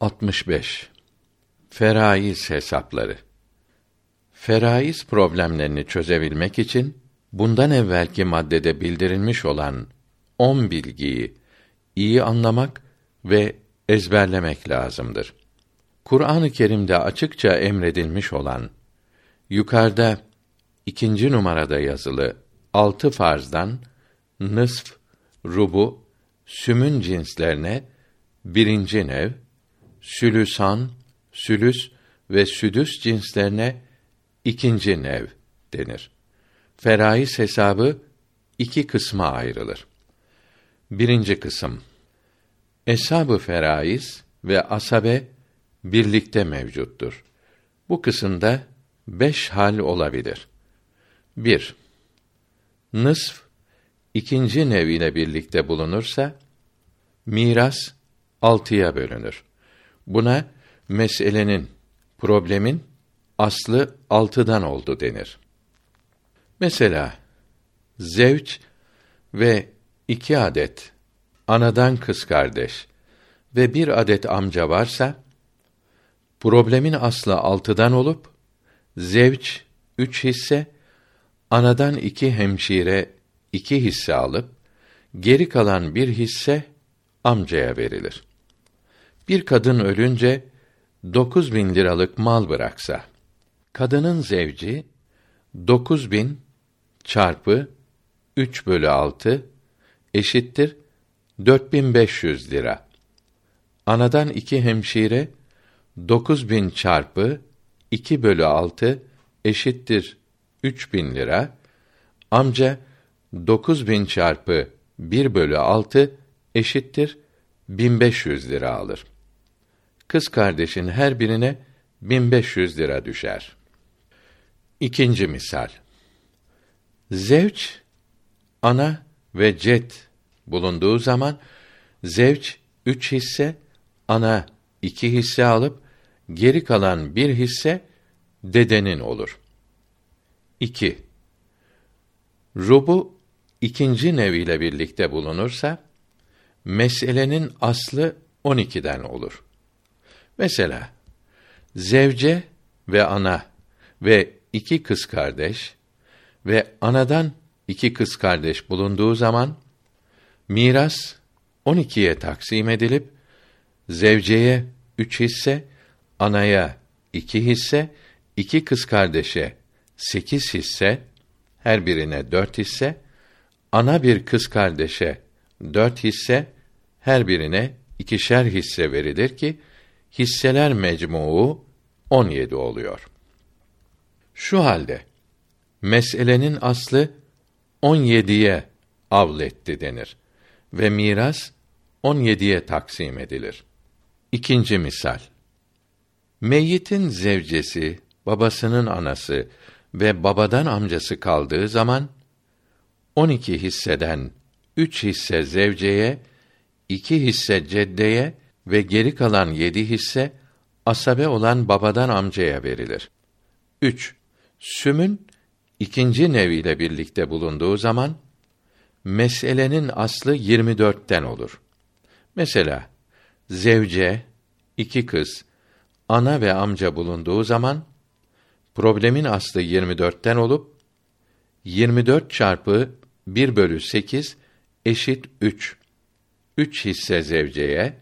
65 Feraiz hesapları Feraiz problemlerini çözebilmek için bundan evvelki maddede bildirilmiş olan on bilgiyi iyi anlamak ve ezberlemek lazımdır. Kur'an-ı Kerim'de açıkça emredilmiş olan yukarıda ikinci numarada yazılı altı farzdan nısf, rubu, sümün cinslerine birinci nev, sülüsan, sülüs ve südüs cinslerine ikinci nev denir. Feraiz hesabı iki kısma ayrılır. Birinci kısım Eshab-ı ve asabe birlikte mevcuttur. Bu kısımda beş hal olabilir. 1. Nısf ikinci nev ile birlikte bulunursa miras altıya bölünür. Buna meselenin, problemin aslı altıdan oldu denir. Mesela zevç ve iki adet anadan kız kardeş ve bir adet amca varsa problemin aslı altıdan olup zevç üç hisse anadan iki hemşire iki hisse alıp geri kalan bir hisse amcaya verilir. Bir kadın ölünce dokuz bin liralık mal bıraksa, kadının zevci dokuz bin çarpı üç bölü altı eşittir dört bin beş yüz lira. Anadan iki hemşire dokuz bin çarpı iki bölü altı eşittir üç bin lira. Amca dokuz bin çarpı bir bölü altı eşittir 1500 lira alır. Kız kardeşin her birine 1500 lira düşer. İkinci misal. Zevç ana ve cet bulunduğu zaman zevç üç hisse, ana iki hisse alıp geri kalan bir hisse dedenin olur. 2. Rubu ikinci nev ile birlikte bulunursa meselenin aslı 12'den olur. Mesela zevce ve ana ve iki kız kardeş ve anadan iki kız kardeş bulunduğu zaman miras 12'ye taksim edilip zevceye üç hisse, anaya iki hisse, iki kız kardeşe sekiz hisse, her birine dört hisse, ana bir kız kardeşe dört hisse, her birine ikişer hisse verilir ki, hisseler mecmuu on yedi oluyor. Şu halde, meselenin aslı on yediye avletti denir ve miras on yediye taksim edilir. İkinci misal. Meyyitin zevcesi, babasının anası ve babadan amcası kaldığı zaman, on iki hisseden üç hisse zevceye, iki hisse ceddeye ve geri kalan yedi hisse asabe olan babadan amcaya verilir. 3. Sümün ikinci neviyle birlikte bulunduğu zaman meselenin aslı 24'ten olur. Mesela zevce, iki kız, ana ve amca bulunduğu zaman problemin aslı 24'ten olup 24 çarpı 1 bölü 8 eşit 3. 3 hisse zevceye,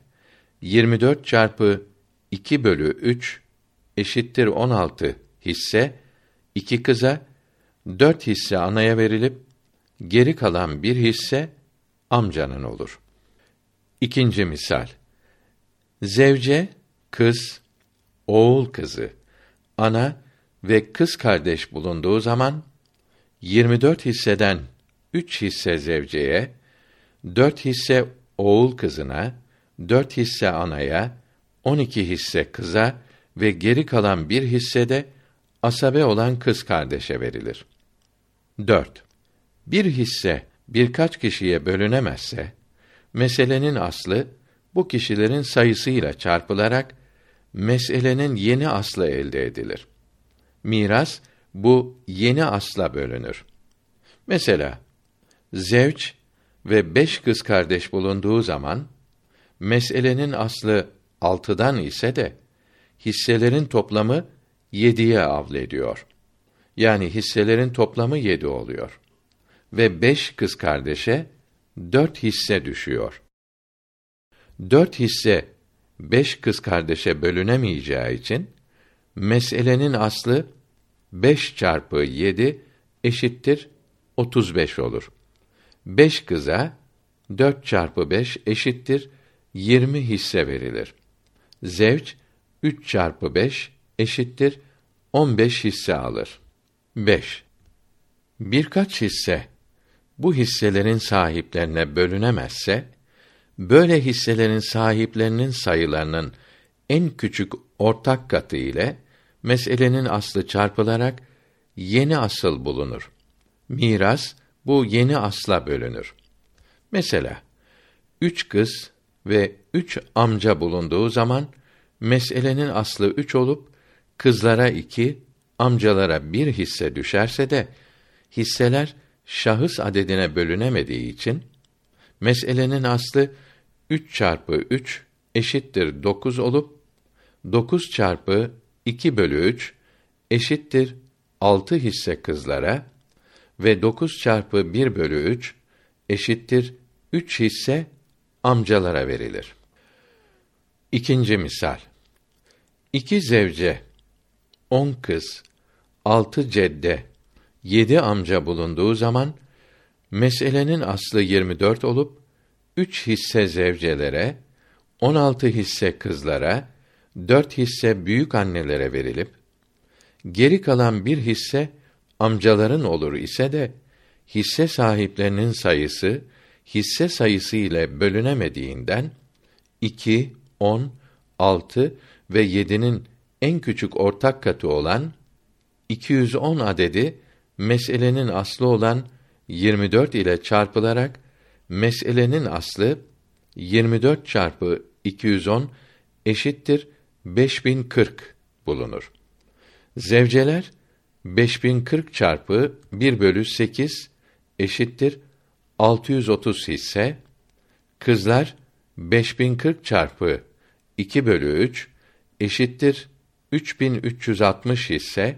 24 çarpı 2 bölü 3 eşittir 16 hisse, iki kıza, 4 hisse anaya verilip, geri kalan bir hisse amcanın olur. İkinci misal. Zevce, kız, oğul kızı, ana ve kız kardeş bulunduğu zaman 24 hisseden 3 hisse zevceye, dört hisse oğul kızına, dört hisse anaya, on iki hisse kıza ve geri kalan bir hisse de asabe olan kız kardeşe verilir. 4. Bir hisse birkaç kişiye bölünemezse, meselenin aslı bu kişilerin sayısıyla çarpılarak meselenin yeni aslı elde edilir. Miras bu yeni asla bölünür. Mesela zevç ve beş kız kardeş bulunduğu zaman meselenin aslı altıdan ise de hisselerin toplamı yediye avlediyor. Yani hisselerin toplamı yedi oluyor. Ve beş kız kardeşe dört hisse düşüyor. Dört hisse beş kız kardeşe bölünemeyeceği için meselenin aslı beş çarpı yedi eşittir otuz beş olur. Beş kıza dört çarpı beş eşittir yirmi hisse verilir. Zevç üç çarpı beş eşittir on beş hisse alır. 5. Birkaç hisse bu hisselerin sahiplerine bölünemezse böyle hisselerin sahiplerinin sayılarının en küçük ortak katı ile meselenin aslı çarpılarak yeni asıl bulunur. Miras bu yeni asla bölünür. Mesela üç kız ve üç amca bulunduğu zaman meselenin aslı üç olup kızlara iki, amcalara bir hisse düşerse de hisseler şahıs adedine bölünemediği için meselenin aslı 3 çarpı 3 eşittir 9 olup 9 çarpı 2 bölü 3 eşittir 6 hisse kızlara ve 9 çarpı 1 bölü 3 eşittir 3 hisse amcalara verilir. İkinci misal. İki zevce, on kız, altı cedde, yedi amca bulunduğu zaman meselenin aslı 24 olup üç hisse zevcelere, on altı hisse kızlara, dört hisse büyük annelere verilip geri kalan bir hisse amcaların olur ise de hisse sahiplerinin sayısı hisse sayısı ile bölünemediğinden 2, 10, 6 ve 7'nin en küçük ortak katı olan 210 adedi meselenin aslı olan 24 ile çarpılarak meselenin aslı 24 çarpı 210 eşittir 5040 bulunur. Zevceler 5040 çarpı 1 bölü 8 eşittir 630 hisse, kızlar 5040 çarpı 2 bölü 3 eşittir 3360 hisse,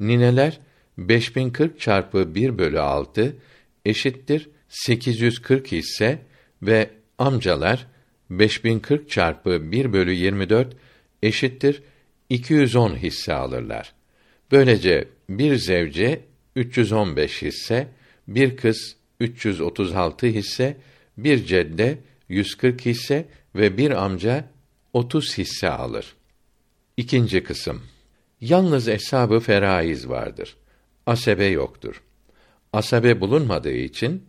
nineler 5040 çarpı 1 bölü 6 eşittir 840 hisse ve amcalar 5040 çarpı 1 bölü 24 eşittir 210 hisse alırlar. Böylece bir zevce 315 hisse, bir kız 336 hisse, bir cedde 140 hisse ve bir amca 30 hisse alır. İkinci kısım. Yalnız eshab-ı feraiz vardır. Asebe yoktur. Asabe bulunmadığı için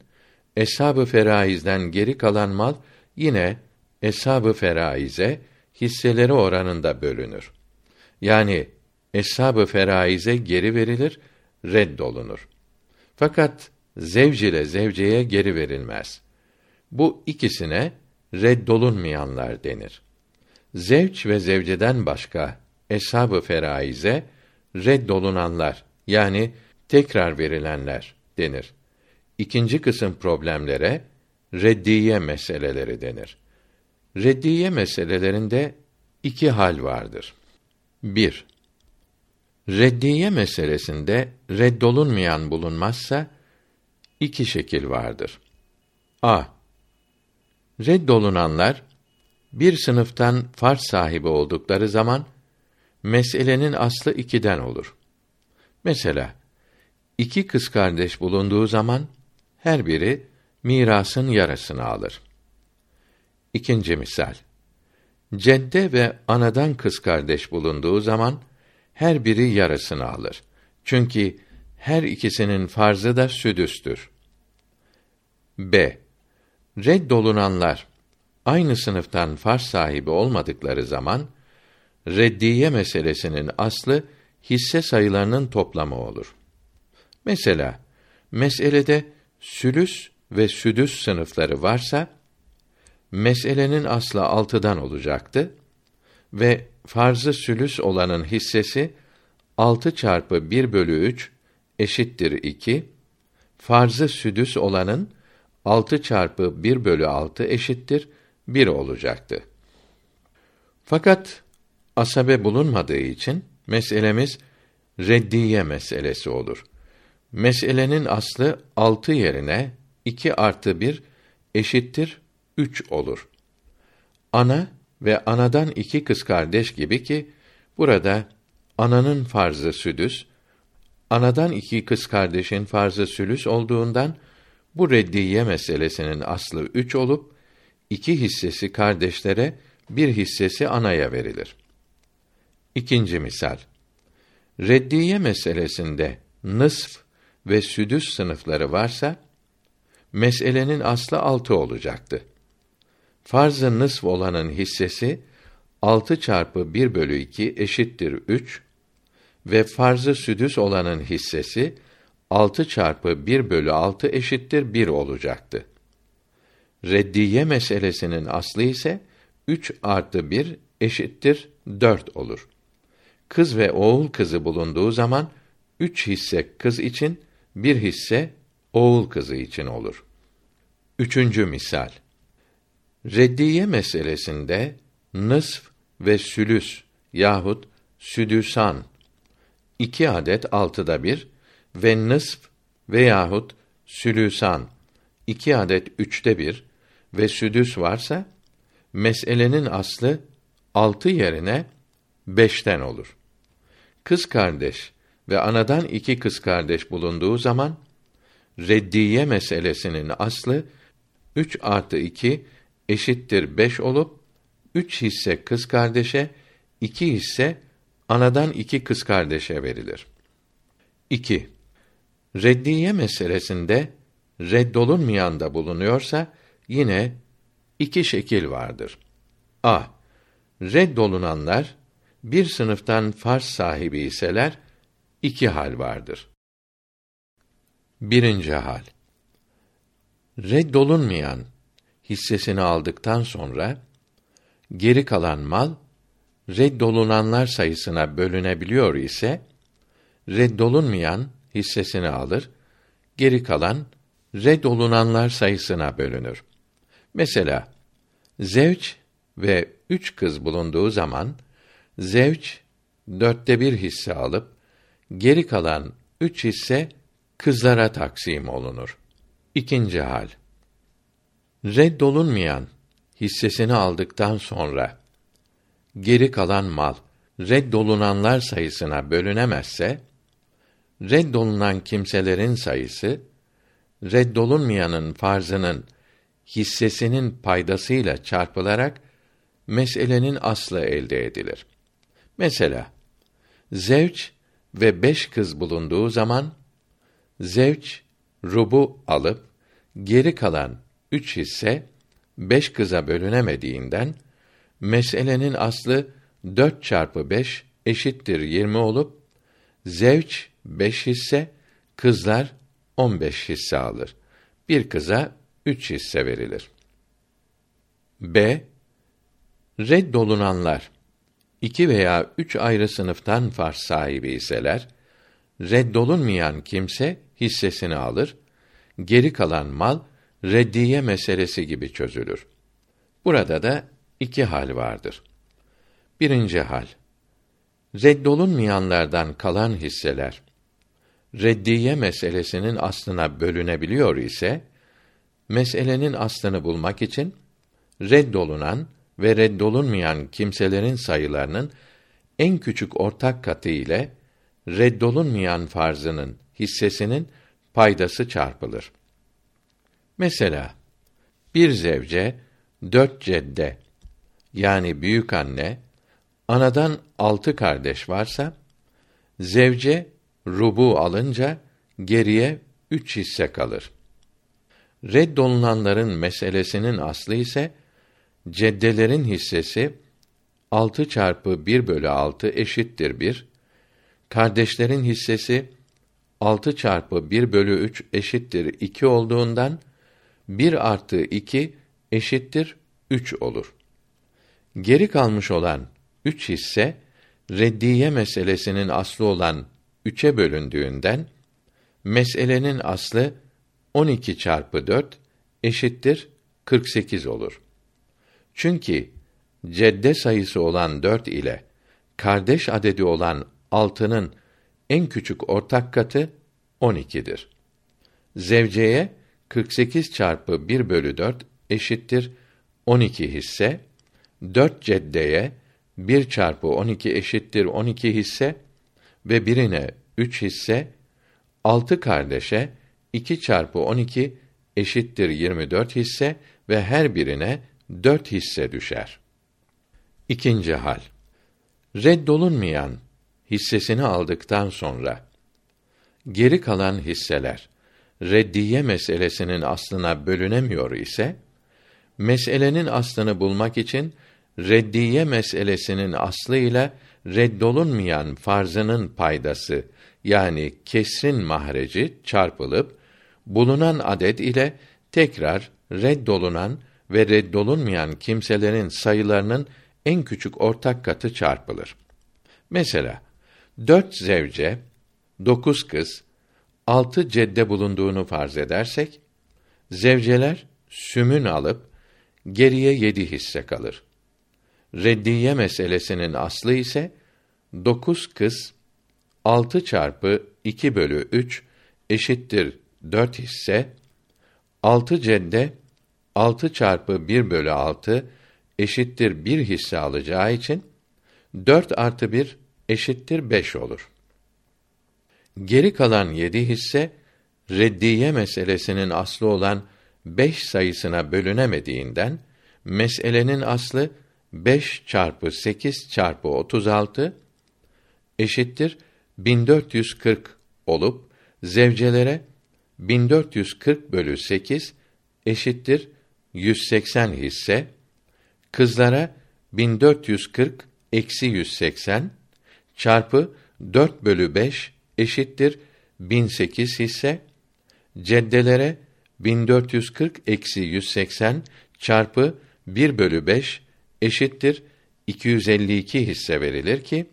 eshab-ı feraizden geri kalan mal yine eshab-ı feraize hisseleri oranında bölünür. Yani eshab-ı feraize geri verilir, reddolunur. Fakat zevc ile zevceye geri verilmez. Bu ikisine reddolunmayanlar denir. Zevç ve zevceden başka eshab-ı feraize reddolunanlar yani tekrar verilenler denir. İkinci kısım problemlere reddiye meseleleri denir. Reddiye meselelerinde iki hal vardır. 1. Reddiye meselesinde reddolunmayan bulunmazsa iki şekil vardır. A. Reddolunanlar bir sınıftan farz sahibi oldukları zaman meselenin aslı ikiden olur. Mesela iki kız kardeş bulunduğu zaman her biri mirasın yarısını alır. İkinci misal. Cedde ve anadan kız kardeş bulunduğu zaman her biri yarısını alır. Çünkü her ikisinin farzı da südüstür. B. Reddolunanlar aynı sınıftan farz sahibi olmadıkları zaman reddiye meselesinin aslı hisse sayılarının toplamı olur. Mesela meselede sülüs ve südüs sınıfları varsa meselenin aslı altıdan olacaktı ve farzı sülüs olanın hissesi altı çarpı bir bölü üç eşittir iki, farzı südüs olanın altı çarpı bir bölü altı eşittir bir olacaktı. Fakat asabe bulunmadığı için meselemiz reddiye meselesi olur. Meselenin aslı altı yerine iki artı bir eşittir üç olur. Ana ve anadan iki kız kardeş gibi ki burada ananın farzı südüs, anadan iki kız kardeşin farzı sülüs olduğundan bu reddiye meselesinin aslı üç olup iki hissesi kardeşlere, bir hissesi anaya verilir. İkinci misal. Reddiye meselesinde nısf ve südüs sınıfları varsa meselenin aslı altı olacaktı. Farz-ı nısf olanın hissesi 6 çarpı 1 bölü 2 eşittir 3 ve farz-ı südüs olanın hissesi 6 çarpı 1 bölü 6 eşittir 1 olacaktı. Reddiye meselesinin aslı ise 3 artı 1 eşittir 4 olur. Kız ve oğul kızı bulunduğu zaman üç hisse kız için, bir hisse oğul kızı için olur. Üçüncü misal. Reddiye meselesinde nısf ve sülüs yahut südüsan iki adet altıda bir ve nısf veyahut sülüsan iki adet üçte bir ve südüs varsa meselenin aslı altı yerine beşten olur. Kız kardeş ve anadan iki kız kardeş bulunduğu zaman reddiye meselesinin aslı 3 artı 2 eşittir 5 olup üç hisse kız kardeşe, iki hisse anadan iki kız kardeşe verilir. 2. Reddiye meselesinde reddolunmayan da bulunuyorsa yine iki şekil vardır. A. Reddolunanlar bir sınıftan farz sahibi iseler iki hal vardır. Birinci hal. Reddolunmayan hissesini aldıktan sonra geri kalan mal reddolunanlar sayısına bölünebiliyor ise reddolunmayan hissesini alır, geri kalan reddolunanlar sayısına bölünür. Mesela zevç ve üç kız bulunduğu zaman zevç dörtte bir hisse alıp geri kalan üç hisse kızlara taksim olunur. İkinci hal. Reddolunmayan hissesini aldıktan sonra geri kalan mal reddolunanlar sayısına bölünemezse reddolunan kimselerin sayısı reddolunmayanın farzının hissesinin paydasıyla çarpılarak meselenin aslı elde edilir. Mesela zevç ve beş kız bulunduğu zaman zevç rubu alıp geri kalan üç hisse beş kıza bölünemediğinden meselenin aslı dört çarpı beş eşittir yirmi olup zevç beş hisse kızlar on beş hisse alır. Bir kıza üç hisse verilir. B. Reddolunanlar iki veya üç ayrı sınıftan farz sahibi iseler, reddolunmayan kimse hissesini alır, geri kalan mal reddiye meselesi gibi çözülür. Burada da iki hal vardır. Birinci hal. Reddolunmayanlardan kalan hisseler reddiye meselesinin aslına bölünebiliyor ise meselenin aslını bulmak için reddolunan ve reddolunmayan kimselerin sayılarının en küçük ortak katı ile reddolunmayan farzının hissesinin paydası çarpılır. Mesela bir zevce dört cedde yani büyük anne anadan altı kardeş varsa zevce rubu alınca geriye üç hisse kalır. Reddolunanların meselesinin aslı ise ceddelerin hissesi altı çarpı bir bölü altı eşittir bir. Kardeşlerin hissesi altı çarpı bir bölü üç eşittir iki olduğundan bir artı iki eşittir üç olur. Geri kalmış olan üç hisse reddiye meselesinin aslı olan üçe bölündüğünden meselenin aslı 12 çarpı 4 eşittir 48 olur. Çünkü cedde sayısı olan dört ile kardeş adedi olan altının en küçük ortak katı 12'dir. Zevceye 48 çarpı 1 bölü 4 eşittir 12 hisse, 4 ceddeye 1 çarpı 12 eşittir 12 hisse ve birine 3 hisse, 6 kardeşe 2 çarpı 12 eşittir 24 hisse ve her birine 4 hisse düşer. İkinci hal. Reddolunmayan hissesini aldıktan sonra geri kalan hisseler reddiye meselesinin aslına bölünemiyor ise meselenin aslını bulmak için reddiye meselesinin aslı ile reddolunmayan farzının paydası yani kesrin mahreci çarpılıp bulunan adet ile tekrar reddolunan ve reddolunmayan kimselerin sayılarının en küçük ortak katı çarpılır. Mesela dört zevce, dokuz kız, altı cedde bulunduğunu farz edersek, zevceler sümün alıp geriye yedi hisse kalır. Reddiye meselesinin aslı ise dokuz kız altı çarpı iki bölü üç eşittir dört hisse, altı cedde altı çarpı bir bölü altı eşittir bir hisse alacağı için dört artı bir eşittir beş olur. Geri kalan yedi hisse reddiye meselesinin aslı olan beş sayısına bölünemediğinden meselenin aslı beş çarpı sekiz çarpı otuz altı eşittir 1440 olup zevcelere 1440 bölü 8 eşittir 180 hisse, kızlara 1440 eksi 180 çarpı 4 bölü 5 eşittir 1008 hisse, ceddelere 1440 eksi 180 çarpı 1 bölü 5 eşittir. 252 hisse verilir ki,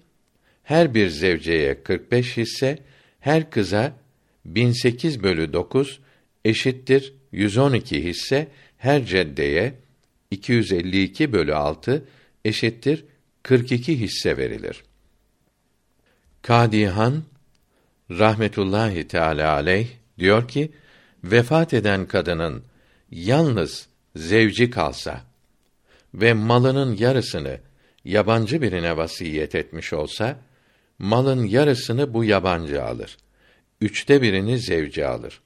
her bir zevceye 45 hisse, her kıza 1008 bölü 9 eşittir. 112 hisse, her ceddeye 252 bölü 6 eşittir. 42 hisse verilir. Kadihan rahmetullahi teala aleyh diyor ki vefat eden kadının yalnız zevci kalsa ve malının yarısını yabancı birine vasiyet etmiş olsa malın yarısını bu yabancı alır. Üçte birini zevci alır.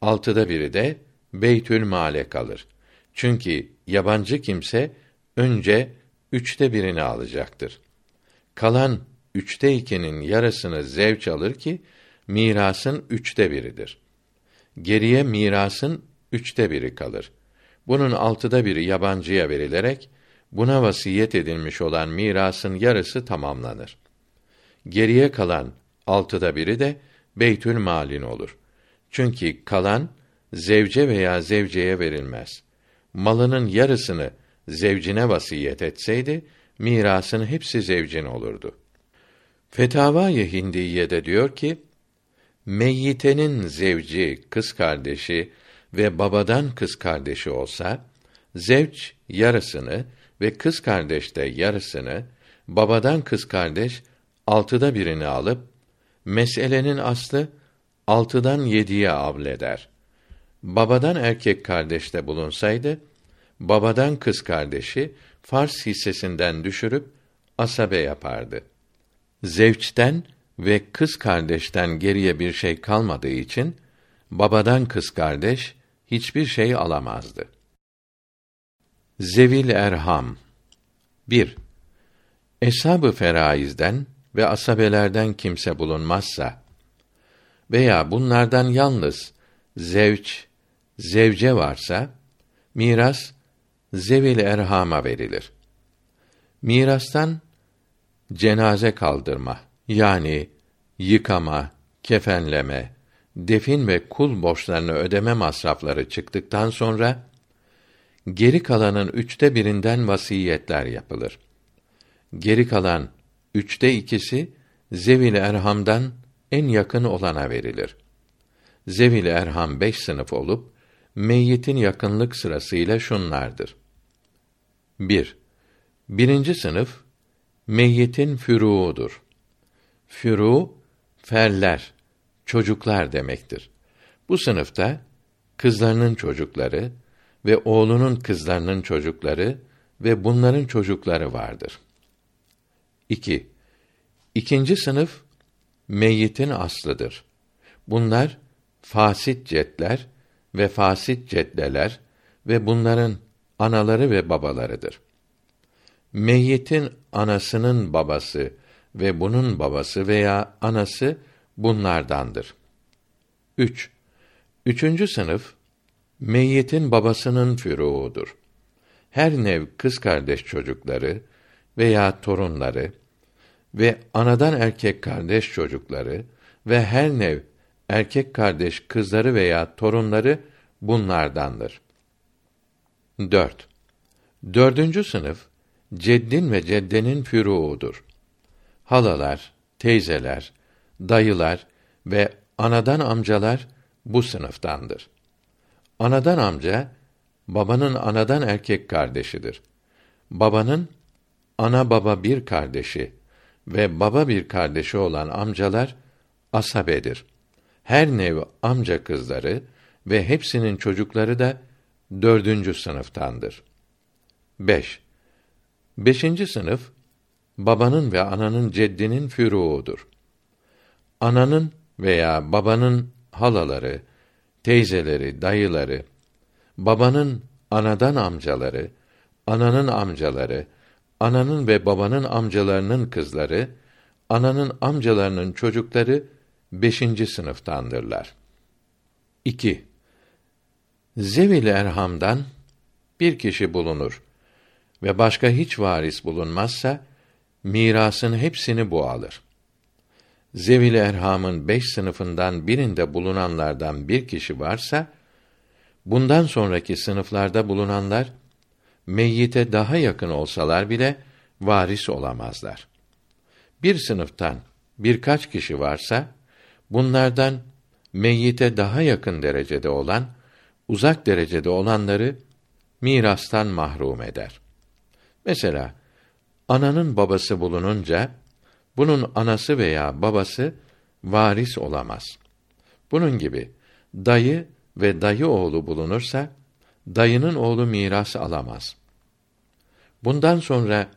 Altıda biri de beytül male kalır. Çünkü yabancı kimse önce üçte birini alacaktır. Kalan üçte ikinin yarısını zevç alır ki mirasın üçte biridir. Geriye mirasın üçte biri kalır. Bunun altıda biri yabancıya verilerek buna vasiyet edilmiş olan mirasın yarısı tamamlanır. Geriye kalan altıda biri de beytül malin olur. Çünkü kalan zevce veya zevceye verilmez. Malının yarısını zevcine vasiyet etseydi, mirasın hepsi zevcin olurdu. Fetavâ-i Hindiye'de diyor ki, meyyitenin zevci, kız kardeşi ve babadan kız kardeşi olsa, zevç yarısını ve kız kardeş de yarısını, babadan kız kardeş altıda birini alıp, meselenin aslı altıdan yediye avleder. Babadan erkek kardeş de bulunsaydı, babadan kız kardeşi Fars hissesinden düşürüp asabe yapardı. Zevçten ve kız kardeşten geriye bir şey kalmadığı için babadan kız kardeş hiçbir şey alamazdı. Zevil Erham 1. Eshab-ı feraizden ve asabelerden kimse bulunmazsa veya bunlardan yalnız zevç, zevce varsa miras zevil erhama verilir. Mirastan cenaze kaldırma yani yıkama, kefenleme, defin ve kul borçlarını ödeme masrafları çıktıktan sonra geri kalanın üçte birinden vasiyetler yapılır. Geri kalan üçte ikisi zevil erhamdan en yakın olana verilir. Zevil erham beş sınıf olup meyyitin yakınlık sırasıyla şunlardır. 1. Birinci sınıf meyyitin füruudur. Fürû ferler, çocuklar demektir. Bu sınıfta kızlarının çocukları ve oğlunun kızlarının çocukları ve bunların çocukları vardır. 2. İkinci sınıf meyyitin aslıdır. Bunlar fasit cetler ve fasit ceddeler ve bunların anaları ve babalarıdır. Meyyitin anasının babası ve bunun babası veya anası bunlardandır. 3. Üçüncü sınıf meyyitin babasının füruudur. Her nev kız kardeş çocukları veya torunları ve anadan erkek kardeş çocukları ve her nev erkek kardeş kızları veya torunları bunlardandır. 4. Dördüncü sınıf ceddin ve ceddenin füruudur. Halalar, teyzeler, dayılar ve anadan amcalar bu sınıftandır. Anadan amca babanın anadan erkek kardeşidir. Babanın ana baba bir kardeşi ve baba bir kardeşi olan amcalar asabedir. Her nev amca kızları ve hepsinin çocukları da dördüncü sınıftandır. 5. Beşinci sınıf babanın ve ananın ceddinin füruudur. Ananın veya babanın halaları, teyzeleri, dayıları, babanın anadan amcaları, ananın amcaları, ananın ve babanın amcalarının kızları, ananın amcalarının çocukları beşinci sınıftandırlar. 2. Zevil erhamdan bir kişi bulunur ve başka hiç varis bulunmazsa mirasın hepsini bu alır. Zevil erhamın beş sınıfından birinde bulunanlardan bir kişi varsa, bundan sonraki sınıflarda bulunanlar, meyyite daha yakın olsalar bile, varis olamazlar. Bir sınıftan birkaç kişi varsa, bunlardan meyyite daha yakın derecede olan, uzak derecede olanları, mirastan mahrum eder. Mesela, ananın babası bulununca, bunun anası veya babası varis olamaz. Bunun gibi dayı ve dayı oğlu bulunursa dayının oğlu miras alamaz. Bundan sonra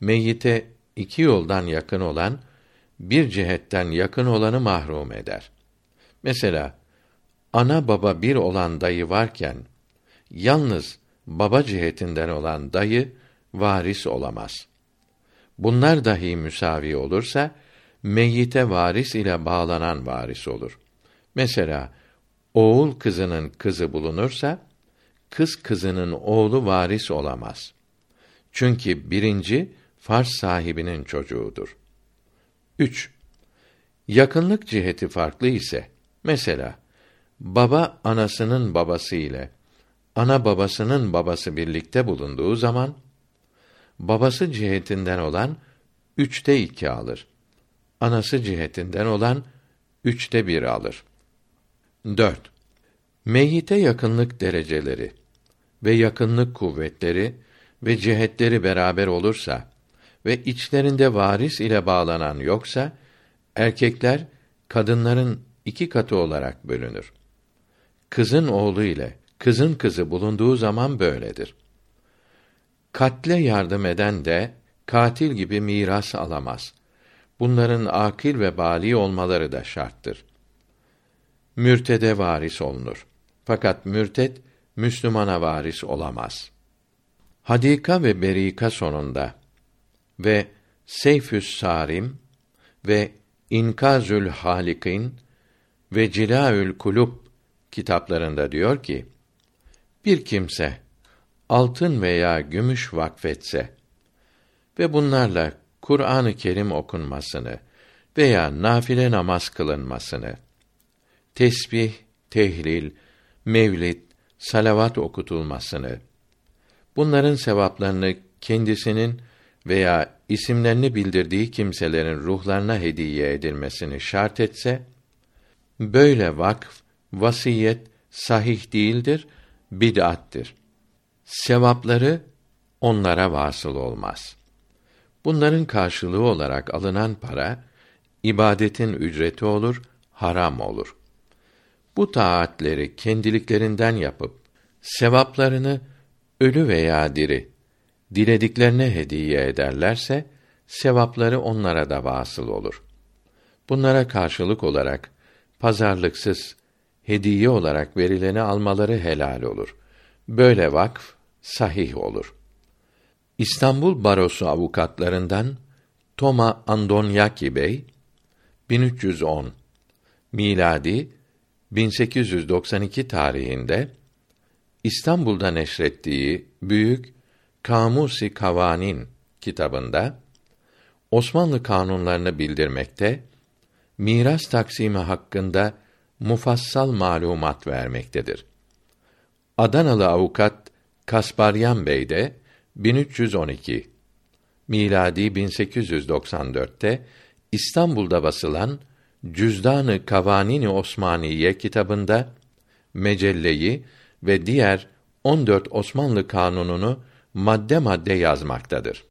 meyyite iki yoldan yakın olan bir cihetten yakın olanı mahrum eder. Mesela ana baba bir olan dayı varken yalnız baba cihetinden olan dayı varis olamaz. Bunlar dahi müsavi olursa meyyite varis ile bağlanan varis olur. Mesela oğul kızının kızı bulunursa kız kızının oğlu varis olamaz. Çünkü birinci farz sahibinin çocuğudur. 3. Yakınlık ciheti farklı ise mesela baba anasının babası ile ana babasının babası birlikte bulunduğu zaman babası cihetinden olan üçte iki alır. Anası cihetinden olan üçte bir alır. 4. Meyyite yakınlık dereceleri ve yakınlık kuvvetleri ve cihetleri beraber olursa ve içlerinde varis ile bağlanan yoksa erkekler kadınların iki katı olarak bölünür. Kızın oğlu ile kızın kızı bulunduğu zaman böyledir. Katle yardım eden de katil gibi miras alamaz. Bunların akil ve bali olmaları da şarttır. Mürtede varis olunur. Fakat mürted Müslümana varis olamaz. Hadika ve Berika sonunda ve Seyfüs Sarim ve İnkazül Halikin ve Cilaül Kulub kitaplarında diyor ki: Bir kimse altın veya gümüş vakfetse ve bunlarla Kur'an-ı Kerim okunmasını veya nafile namaz kılınmasını, tesbih, tehlil, mevlid, salavat okutulmasını, bunların sevaplarını kendisinin veya isimlerini bildirdiği kimselerin ruhlarına hediye edilmesini şart etse, böyle vakf, vasiyet sahih değildir, bid'attir. Sevapları onlara vasıl olmaz. Bunların karşılığı olarak alınan para ibadetin ücreti olur, haram olur. Bu taatleri kendiliklerinden yapıp sevaplarını ölü veya diri dilediklerine hediye ederlerse sevapları onlara da vasıl olur. Bunlara karşılık olarak pazarlıksız hediye olarak verileni almaları helal olur. Böyle vakf sahih olur. İstanbul Barosu avukatlarından Toma Andonyaki Bey 1310 miladi 1892 tarihinde İstanbul'da neşrettiği büyük Kamusi Kavanin kitabında Osmanlı kanunlarını bildirmekte, miras taksimi hakkında mufassal malumat vermektedir. Adanalı avukat Kasparyan Bey de 1312 miladi 1894'te İstanbul'da basılan Cüzdanı Kavanini Osmaniye kitabında mecelleyi ve diğer 14 Osmanlı kanununu madde madde yazmaktadır.